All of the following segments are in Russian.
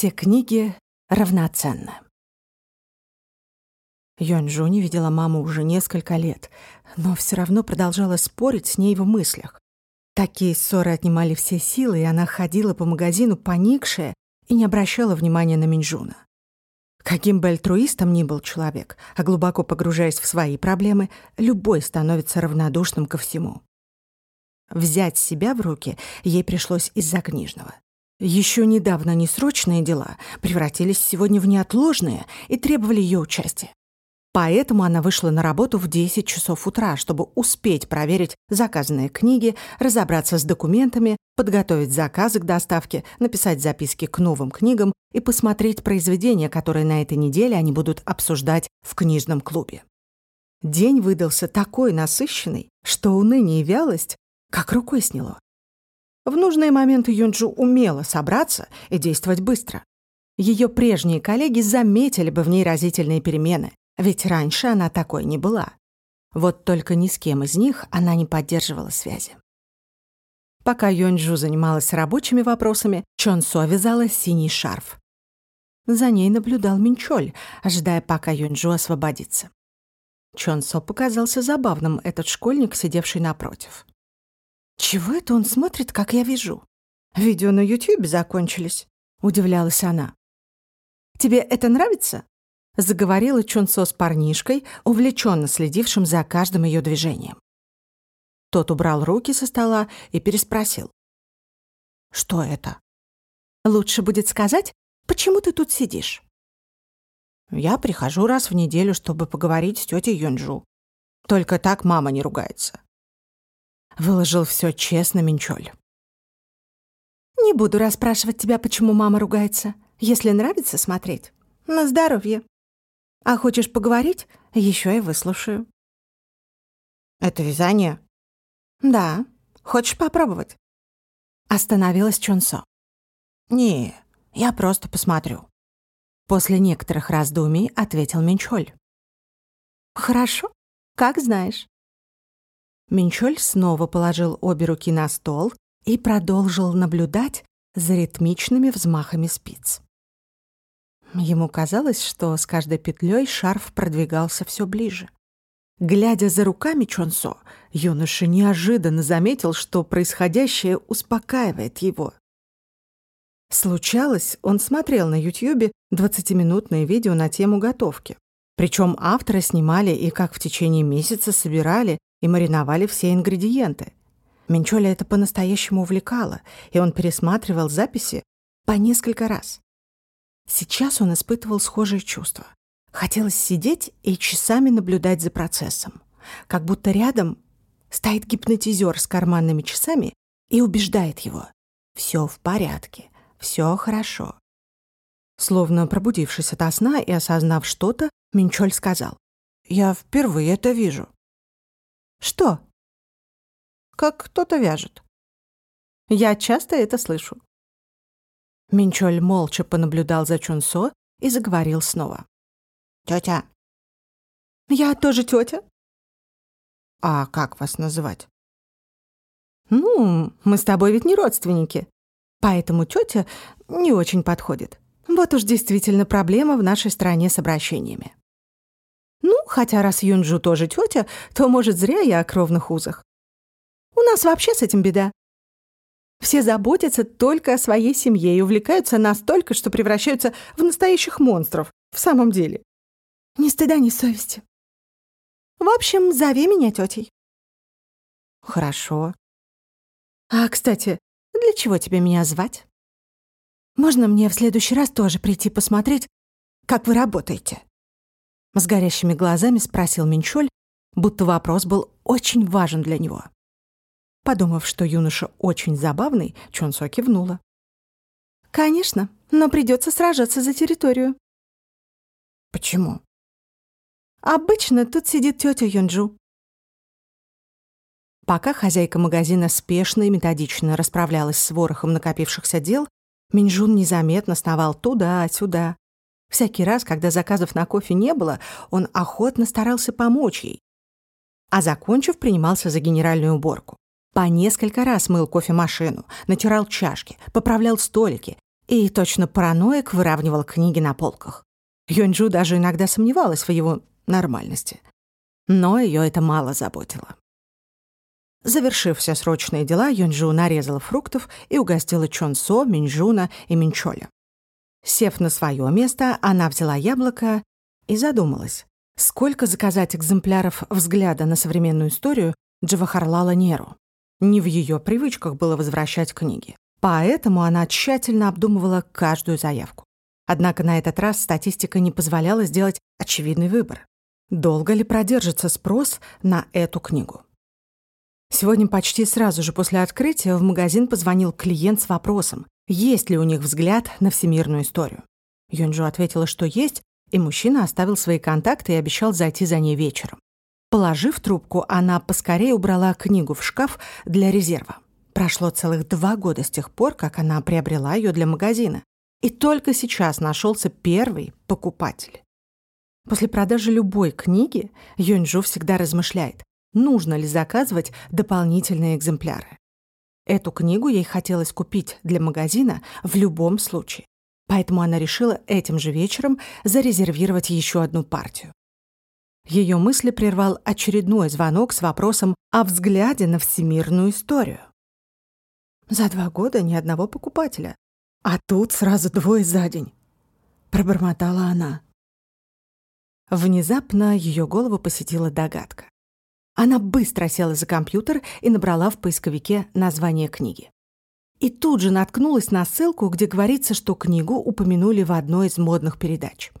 Все книги равноценны. Йонджу не видела маму уже несколько лет, но все равно продолжала спорить с ней в мыслях. Такие ссоры отнимали все силы, и она ходила по магазину поникшая и не обращала внимания на Минджуна. Каким бы альтруистом ни был человек, а глубоко погружаясь в свои проблемы, любой становится равнодушным ко всему. Взять себя в руки ей пришлось из-за книжного. Еще недавно несрочные дела превратились сегодня в неотложные и требовали ее участия. Поэтому она вышла на работу в 10 часов утра, чтобы успеть проверить заказанные книги, разобраться с документами, подготовить заказы к доставке, написать записки к новым книгам и посмотреть произведения, которые на этой неделе они будут обсуждать в книжном клубе. День выдался такой насыщенный, что уныние и вялость как рукой сняло. В нужные моменты Юнджу умела собраться и действовать быстро. Ее прежние коллеги заметили бы в ней разительные перемены, ведь раньше она такой не была. Вот только ни с кем из них она не поддерживала связи. Пока Юнджу занималась рабочими вопросами, Чон Со вязала синий шарф. За ней наблюдал Минчоль, ожидая, пока Юнджу освободится. Чон Со показался забавным этот школьник, сидевший напротив. «Чего это он смотрит, как я вижу? Видео на Ютьюбе закончились», — удивлялась она. «Тебе это нравится?» — заговорила Чунсо с парнишкой, увлеченно следившим за каждым ее движением. Тот убрал руки со стола и переспросил. «Что это?» «Лучше будет сказать, почему ты тут сидишь?» «Я прихожу раз в неделю, чтобы поговорить с тетей Юнджу. Только так мама не ругается. Выложил все честно Минчоль. «Не буду расспрашивать тебя, почему мама ругается. Если нравится смотреть, на здоровье. А хочешь поговорить, еще и выслушаю». «Это вязание?» «Да. Хочешь попробовать?» Остановилась Чонсо. «Не, я просто посмотрю». После некоторых раздумий ответил Минчоль. «Хорошо, как знаешь». Минчоль снова положил обе руки на стол и продолжил наблюдать за ритмичными взмахами спиц. Ему казалось, что с каждой петлей шарф продвигался все ближе. Глядя за руками Чонсо, юноша неожиданно заметил, что происходящее успокаивает его. Случалось, он смотрел на Ютьюбе 20-минутное видео на тему готовки. Причем авторы снимали и как в течение месяца собирали и мариновали все ингредиенты. Менчоля это по-настоящему увлекало, и он пересматривал записи по несколько раз. Сейчас он испытывал схожие чувства. Хотелось сидеть и часами наблюдать за процессом. Как будто рядом стоит гипнотизер с карманными часами и убеждает его. Все в порядке, все хорошо. Словно пробудившись ото сна и осознав что-то, Минчоль сказал. «Я впервые это вижу». Что? Как кто-то вяжет. Я часто это слышу. Минчоль молча понаблюдал за Чунсо и заговорил снова. Тетя. Я тоже тетя. А как вас называть? Ну, мы с тобой ведь не родственники. Поэтому тетя не очень подходит. Вот уж действительно проблема в нашей стране с обращениями. Ну, хотя раз Юнджу тоже тетя, то, может, зря я о кровных узах. У нас вообще с этим беда. Все заботятся только о своей семье и увлекаются настолько, что превращаются в настоящих монстров, в самом деле. Ни стыда, ни совести. В общем, зови меня тетей. Хорошо. А, кстати, для чего тебе меня звать? Можно мне в следующий раз тоже прийти посмотреть, как вы работаете? С горящими глазами спросил Минчоль, будто вопрос был очень важен для него. Подумав, что юноша очень забавный, Чонсо кивнула. «Конечно, но придется сражаться за территорию». «Почему?» «Обычно тут сидит тетя Юнджу». Пока хозяйка магазина спешно и методично расправлялась с ворохом накопившихся дел, Минжун незаметно сновал туда-сюда, Всякий раз, когда заказов на кофе не было, он охотно старался помочь ей. А закончив, принимался за генеральную уборку. По несколько раз мыл кофемашину, натирал чашки, поправлял столики и точно параноик выравнивал книги на полках. Юньджу даже иногда сомневалась в его нормальности. Но ее это мало заботило. Завершив все срочные дела, Юньджу нарезала фруктов и угостила Чонсо, Минджуна и Минчоля. Сев на свое место, она взяла яблоко и задумалась, сколько заказать экземпляров взгляда на современную историю Джавахарлала Неру. Не в ее привычках было возвращать книги. Поэтому она тщательно обдумывала каждую заявку. Однако на этот раз статистика не позволяла сделать очевидный выбор. Долго ли продержится спрос на эту книгу? Сегодня почти сразу же после открытия в магазин позвонил клиент с вопросом, есть ли у них взгляд на всемирную историю. Юнджу ответила, что есть, и мужчина оставил свои контакты и обещал зайти за ней вечером. Положив трубку, она поскорее убрала книгу в шкаф для резерва. Прошло целых два года с тех пор, как она приобрела ее для магазина. И только сейчас нашелся первый покупатель. После продажи любой книги Юнджу всегда размышляет, нужно ли заказывать дополнительные экземпляры. Эту книгу ей хотелось купить для магазина в любом случае, поэтому она решила этим же вечером зарезервировать еще одну партию. Ее мысли прервал очередной звонок с вопросом о взгляде на всемирную историю. За два года ни одного покупателя, а тут сразу двое за день, пробормотала она. Внезапно ее голову посетила догадка. Она быстро села за компьютер и набрала в поисковике название книги. И тут же наткнулась на ссылку, где говорится, что книгу упомянули в одной из модных передач.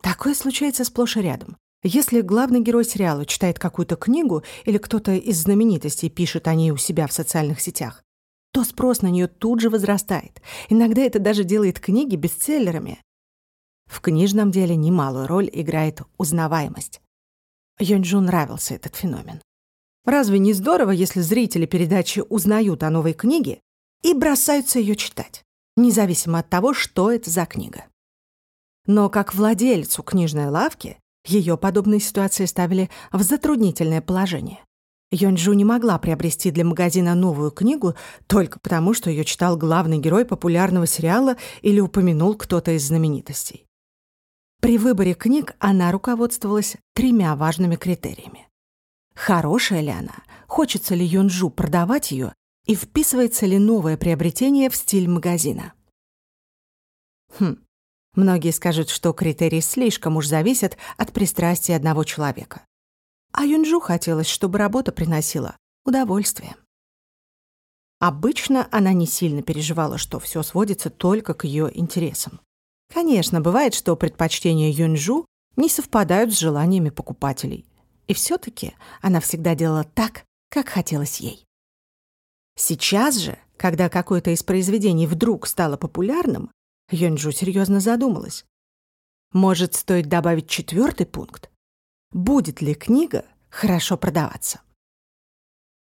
Такое случается сплошь и рядом. Если главный герой сериала читает какую-то книгу или кто-то из знаменитостей пишет о ней у себя в социальных сетях, то спрос на нее тут же возрастает. Иногда это даже делает книги бестселлерами. В книжном деле немалую роль играет узнаваемость. Йонджу нравился этот феномен. Разве не здорово, если зрители передачи узнают о новой книге и бросаются ее читать, независимо от того, что это за книга? Но как владельцу книжной лавки ее подобные ситуации ставили в затруднительное положение. Йонджу не могла приобрести для магазина новую книгу только потому, что ее читал главный герой популярного сериала или упомянул кто-то из знаменитостей. При выборе книг она руководствовалась тремя важными критериями. Хорошая ли она, хочется ли Юнджу продавать ее и вписывается ли новое приобретение в стиль магазина. Хм, многие скажут, что критерии слишком уж зависят от пристрастия одного человека. А Юнджу хотелось, чтобы работа приносила удовольствие. Обычно она не сильно переживала, что все сводится только к ее интересам. Конечно, бывает, что предпочтения Юньжу не совпадают с желаниями покупателей. И все-таки она всегда делала так, как хотелось ей. Сейчас же, когда какое-то из произведений вдруг стало популярным, Юньжу серьезно задумалась. Может, стоит добавить четвертый пункт? Будет ли книга хорошо продаваться?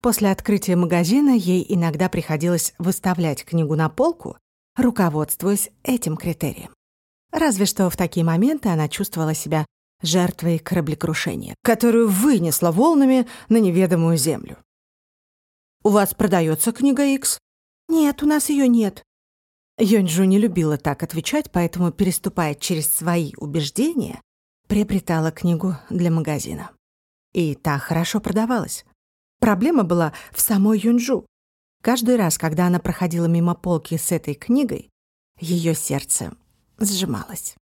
После открытия магазина ей иногда приходилось выставлять книгу на полку, руководствуясь этим критерием. Разве что в такие моменты она чувствовала себя жертвой кораблекрушения, которую вынесла волнами на неведомую землю. «У вас продается книга X?» «Нет, у нас ее нет». Йонджу не любила так отвечать, поэтому, переступая через свои убеждения, приобретала книгу для магазина. И та хорошо продавалась. Проблема была в самой Юнджу. Каждый раз, когда она проходила мимо полки с этой книгой, ее сердце сжималась.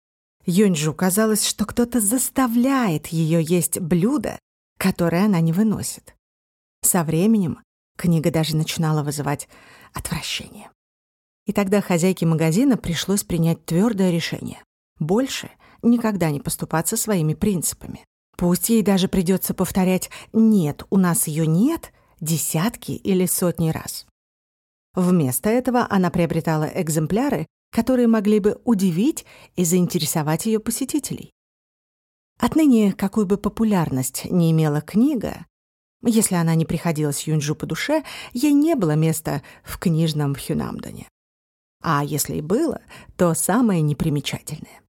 Юньжу казалось, что кто-то заставляет ее есть блюдо, которое она не выносит. Со временем книга даже начинала вызывать отвращение. И тогда хозяйке магазина пришлось принять твердое решение. Больше никогда не поступаться своими принципами. Пусть ей даже придется повторять «нет, у нас ее нет» десятки или сотни раз. Вместо этого она приобретала экземпляры, которые могли бы удивить и заинтересовать ее посетителей. Отныне, какую бы популярность не имела книга, если она не приходилась Юнджу по душе, ей не было места в книжном Хюнамдоне. А если и было, то самое непримечательное.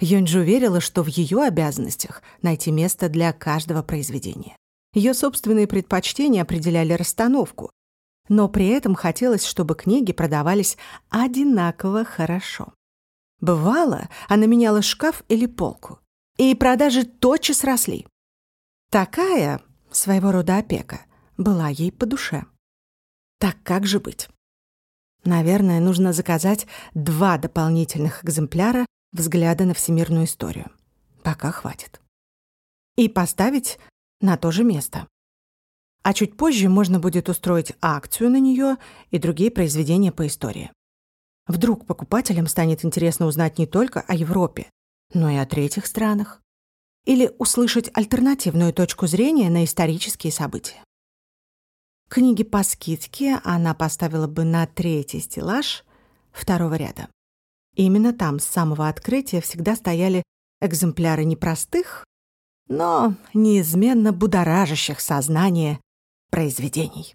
Юнджу верила, что в ее обязанностях найти место для каждого произведения. Ее собственные предпочтения определяли расстановку, но при этом хотелось, чтобы книги продавались одинаково хорошо. Бывало, она меняла шкаф или полку, и продажи тотчас росли. Такая, своего рода опека, была ей по душе. Так как же быть? Наверное, нужно заказать два дополнительных экземпляра взгляда на всемирную историю. Пока хватит. И поставить на то же место. А чуть позже можно будет устроить акцию на нее и другие произведения по истории. Вдруг покупателям станет интересно узнать не только о Европе, но и о третьих странах. Или услышать альтернативную точку зрения на исторические события. Книги по скидке она поставила бы на третий стеллаж второго ряда. именно там с самого открытия всегда стояли экземпляры непростых, но неизменно будоражащих сознание произведений.